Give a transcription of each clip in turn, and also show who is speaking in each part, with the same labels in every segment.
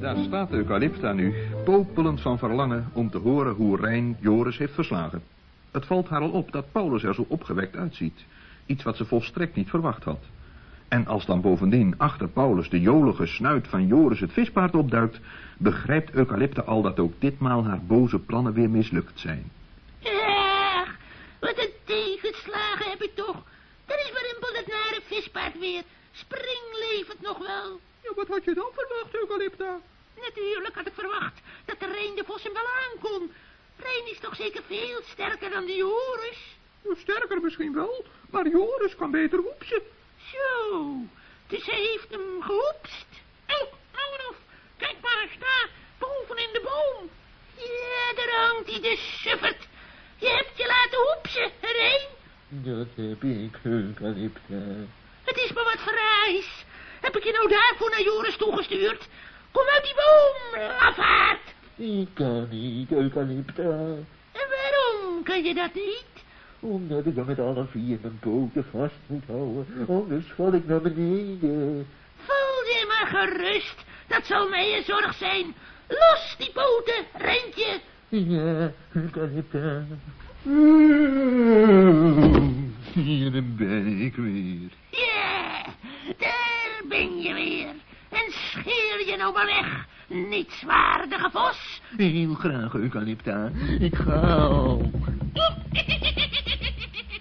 Speaker 1: Daar staat Eucalypta nu, popelend van verlangen om te horen hoe Rijn Joris heeft verslagen. Het valt haar al op dat Paulus er zo opgewekt uitziet. Iets wat ze volstrekt niet verwacht had. En als dan bovendien achter Paulus de jolige snuit van Joris het vispaard opduikt, begrijpt Eucalypta al dat ook ditmaal haar boze plannen weer mislukt zijn.
Speaker 2: Ach, wat een tegenslagen heb ik toch. Dat is Warimpel dat nare vispaard weer. Spring levend nog wel.
Speaker 3: Ja, wat had je dan verwacht, Eucalypta?
Speaker 2: Natuurlijk had ik verwacht dat de Rijn de Vos hem wel aankon. Rijn is toch zeker veel sterker dan die Joris?
Speaker 3: Ja, sterker misschien wel, maar Joris kan beter hoepsen.
Speaker 2: Zo, dus hij heeft hem gehoepst. Oh, nou en of, kijk maar eens daar, boven in de boom. Ja, daar hangt hij, de suffert. Je hebt je laten hoepsen, Rijn.
Speaker 4: Dat heb ik, Eucalypta.
Speaker 2: Heb ik je nou daarvoor naar Joris toegestuurd? Kom uit die boom, lafaard.
Speaker 4: Ik kan niet, Eucalypta.
Speaker 2: En waarom kan je dat niet?
Speaker 4: Omdat ik dan met alle vier mijn poten vast moet houden. Anders val ik naar beneden.
Speaker 2: Voel je maar gerust. Dat zal mij een zorg zijn. Los die poten, Rentje.
Speaker 4: Ja, Eucalypta. Hier ben ik weer.
Speaker 2: Ja, daar ben je weer. En scheer je nou maar weg, nietswaardige vos.
Speaker 4: Heel graag, Eucalypta. Ik ga.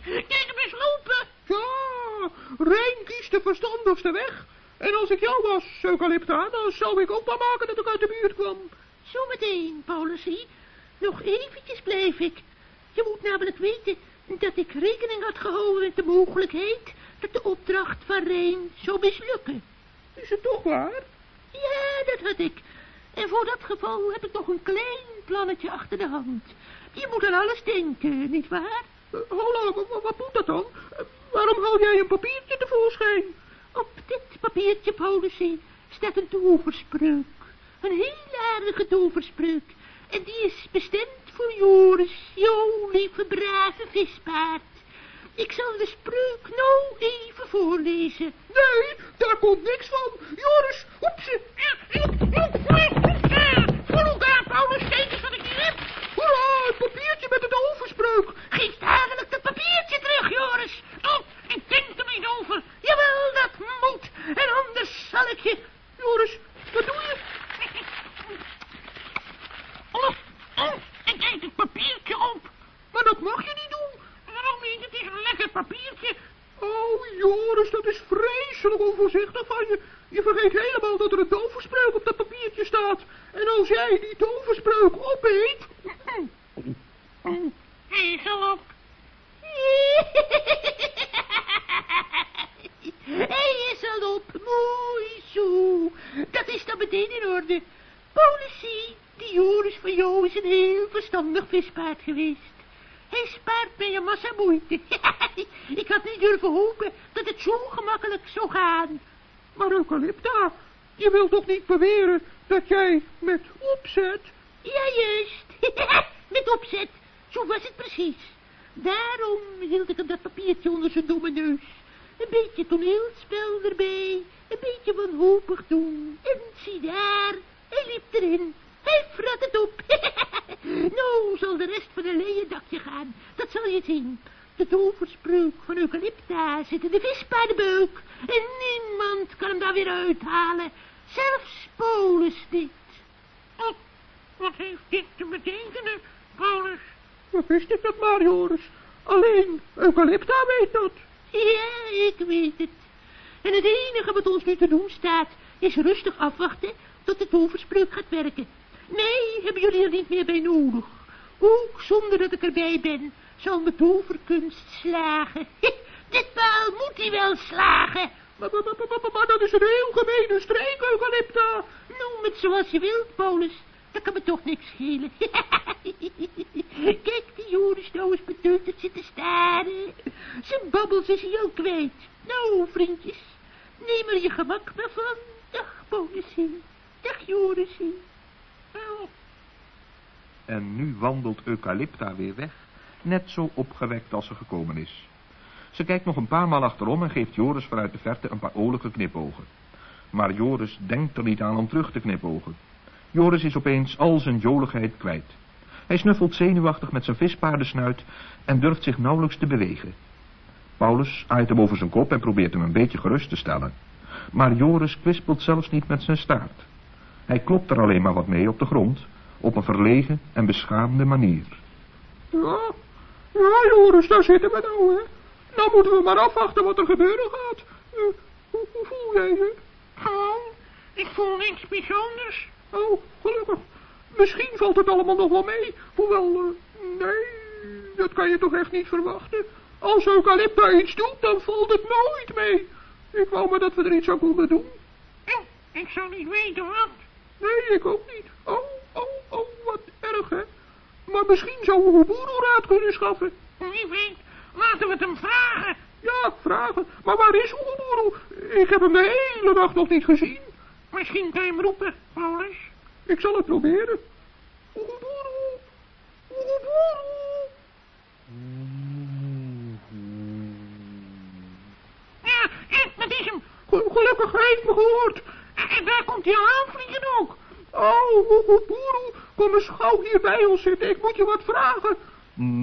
Speaker 2: Kijk hem eens lopen.
Speaker 3: Ja, Rijn kiest de verstandigste weg. En als ik jou was, Eucalypta, dan zou ik ook maar maken dat ik uit de buurt kwam.
Speaker 2: Zometeen, Paulusie. Nog eventjes blijf ik. Je moet namelijk weten dat ik rekening had gehouden met de mogelijkheid dat de opdracht van Rijn zou mislukken.
Speaker 3: Is het toch waar?
Speaker 2: Ja, dat had ik. En voor dat geval heb ik nog een klein plannetje achter de hand. Je moet aan alles denken, nietwaar?
Speaker 3: Uh, hallo, wat, wat moet dat dan? Uh, waarom haal jij een papiertje tevoorschijn?
Speaker 2: Op dit papiertje, Paulusie, staat een toverspreuk. Een heel aardige toverspreuk. En die is bestemd voor Joris, jouw lieve brave vispaard. Ik zal de spreuk nou even voorlezen.
Speaker 3: Nee, daar komt niks van. Joris, hoepse.
Speaker 2: Voor elkaar, Paulus, kijk eens wat ik hier heb.
Speaker 3: Hoera, het papiertje met het overspreuk.
Speaker 2: Geef dadelijk dat papiertje terug, Joris. Oh, ik denk er niet over. Jawel, dat moet. En anders zal ik je...
Speaker 3: Joris, wat doe je?
Speaker 2: Oh, oh, en kijk het papiertje op.
Speaker 3: Maar dat mag je niet doen.
Speaker 2: Waarom niet? Het is een lekker papiertje.
Speaker 3: Oh, Joris, dat is vreselijk onvoorzichtig van je. Je vergeet helemaal dat er een toverspreuk op dat papiertje staat. En als jij die toverspreuk opeet...
Speaker 2: Ezel op. Hij is al op. Mooi zo. Dat is dan meteen in orde. Politie, die Joris van jou is een heel verstandig vispaard geweest. Hij spaart mij een massa moeite. Ik had niet durven hopen dat het zo gemakkelijk zou gaan.
Speaker 3: Maar Eucalypta, je wilt toch niet beweren dat jij met opzet...
Speaker 2: Ja, juist. met opzet. Zo was het precies. Daarom hield ik hem dat papiertje onder zijn domme neus. Een beetje toneelspel erbij. Een beetje wanhopig doen. En zie daar, hij liep erin. Hij frat het op. nou zal de rest van een leien Dat zal je zien. De toverspreuk van Eucalypta zit in de vispaardenbeuk. En niemand kan hem daar weer uithalen. Zelfs Paulus niet. Oh, wat heeft dit te betekenen, Paulus?
Speaker 3: We wist ik dat maar, Joris. Alleen Eucalypta weet dat.
Speaker 2: Ja, ik weet het. En het enige wat ons nu te doen staat, is rustig afwachten tot de toverspreuk gaat werken. Nee, hebben jullie er niet meer bij nodig. Ook zonder dat ik erbij ben, zal mijn toverkunst slagen. Ditmaal moet hij wel slagen.
Speaker 3: Maar, maar, maar, maar, dat is een heel gemene streek, Eucalypta.
Speaker 2: Noem het zoals je wilt, Paulus. Dat kan me toch niks schelen. Kijk, die Joris nou eens beteuterd zitten staren. Zijn babbels is hij al kwijt. Nou, vriendjes, neem er je gemak maar van. Dag, Paulusie. Dag, Jorisie. Oh.
Speaker 1: En nu wandelt Eucalypta weer weg, net zo opgewekt als ze gekomen is. Ze kijkt nog een paar maal achterom en geeft Joris vanuit de verte een paar olige knipogen. Maar Joris denkt er niet aan om terug te knipogen. Joris is opeens al zijn joligheid kwijt. Hij snuffelt zenuwachtig met zijn vispaardensnuit en durft zich nauwelijks te bewegen. Paulus aait hem over zijn kop en probeert hem een beetje gerust te stellen. Maar Joris kwispelt zelfs niet met zijn staart. Hij klopt er alleen maar wat mee op de grond, op een verlegen en beschaamde manier.
Speaker 3: Ja, ja Joris, daar zitten we nou, hè. Nou moeten we maar afwachten wat er gebeuren gaat. Uh, hoe, hoe voel jij je?
Speaker 2: Gewoon, ik voel niks bijzonders.
Speaker 3: Oh, gelukkig. Misschien valt het allemaal nog wel mee. Hoewel, uh, nee, dat kan je toch echt niet verwachten. Als Eucalypta iets doet, dan valt het nooit mee. Ik wou maar dat we er iets aan konden doen.
Speaker 2: Oh, ik zou niet weten wat.
Speaker 3: Nee, ik ook niet. Oh, oh, oh, wat erg, hè. Maar misschien zou Oeguburu raad kunnen schaffen.
Speaker 2: Wie weet, laten we het hem vragen.
Speaker 3: Ja, vragen. Maar waar is Oeguburu? Ik heb hem de hele dag nog niet gezien.
Speaker 2: Misschien kan je hem roepen, Paulus.
Speaker 3: Ik zal het proberen. Oeguburu, Oeguburu.
Speaker 2: Ja, eh, dat is hem.
Speaker 3: Gelukkig heeft me gehoord.
Speaker 2: En daar komt hij aanvliegen ook.
Speaker 3: Oh, Oeguburu, kom eens gauw hier bij ons zitten. Ik moet je wat vragen.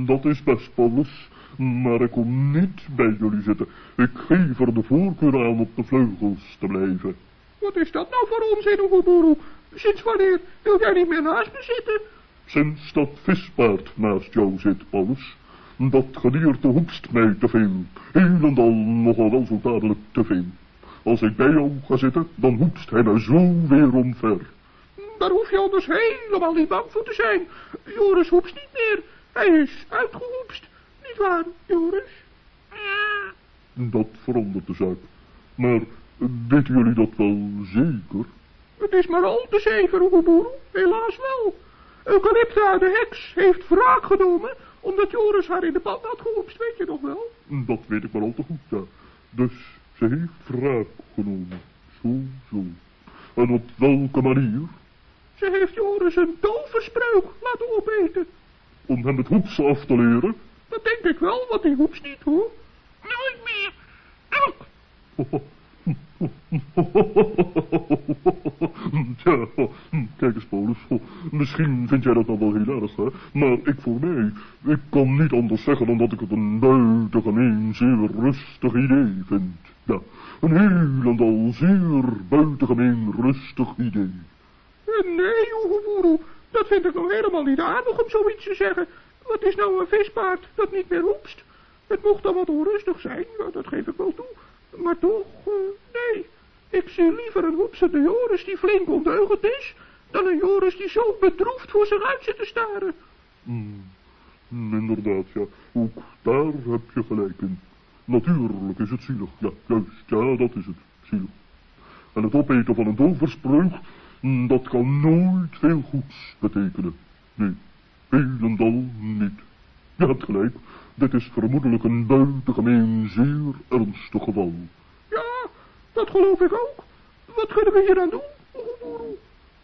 Speaker 5: Dat is best, Paulus. Maar ik kom niet bij jullie zitten. Ik geef er de voorkeur aan op de vleugels te blijven.
Speaker 3: Wat is dat nou voor onzin, Oeguburu? Sinds wanneer wil jij niet meer naast me zitten?
Speaker 5: Sinds dat vispaard naast jou zit, Paulus. Dat gedierte hoepst mij te veel. Heel en al nogal wel zo dadelijk te veel. Als ik bij jou ga zitten, dan hoepst hij me zo weer omver.
Speaker 3: Daar hoef je anders helemaal niet bang voor te zijn. Joris hoepst niet meer. Hij is uitgehoepst. Niet waar, Joris?
Speaker 2: Ja,
Speaker 5: Dat verandert de zaak. Maar weten jullie dat wel zeker?
Speaker 3: Het is maar al te zeker, Oeguburu. Helaas wel. Eucalypta, de heks, heeft wraak genomen... omdat Joris haar in de pand had gehoepst, weet je nog wel?
Speaker 5: Dat weet ik maar al te goed, ja. Dus ze heeft wraak genomen. Zo, zo. En op welke manier?
Speaker 3: Ze heeft Joris een toverspreuk laten opeten.
Speaker 5: Om hem het hoepsen af te leren?
Speaker 3: Dat denk ik wel, want die hoepst niet, hoor.
Speaker 2: nooit meer.
Speaker 5: Tja, kijk eens, Paulus. Misschien vind jij dat nou wel heel erg, hè? Maar ik voor mij, ik kan niet anders zeggen dan dat ik het een buitengemeen zeer rustig idee vind. Ja, een heel en al zeer buitengemeen rustig idee.
Speaker 3: Nee, Oeguburu, dat vind ik nog helemaal niet aardig om zoiets te zeggen. Wat is nou een vispaard dat niet meer hoepst? Het mocht dan wat onrustig zijn, dat geef ik wel toe. Maar toch, eh, nee. Ik zie liever een hoepsende Joris die flink ondeugend is... dan een Joris die zo bedroefd voor zich uit zit te staren.
Speaker 5: Hmm, inderdaad, ja. Ook daar heb je gelijk in. Natuurlijk is het zielig. Ja, juist, ja, dat is het. Zielig. En het opeten van een toverspreuk, hmm, dat kan nooit veel goeds betekenen. Nee, helemaal niet. Je hebt gelijk. Dit is vermoedelijk een buitengemeen zeer ernstig geval.
Speaker 3: Ja, dat geloof ik ook. Wat kunnen we hier aan doen?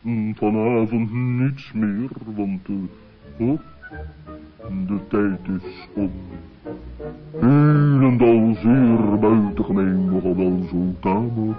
Speaker 5: Hmm, Vanavond niets meer, want eh, oh, de tijd is om. Heel en al zeer buitengemeen, nogal wel zo tamelijk.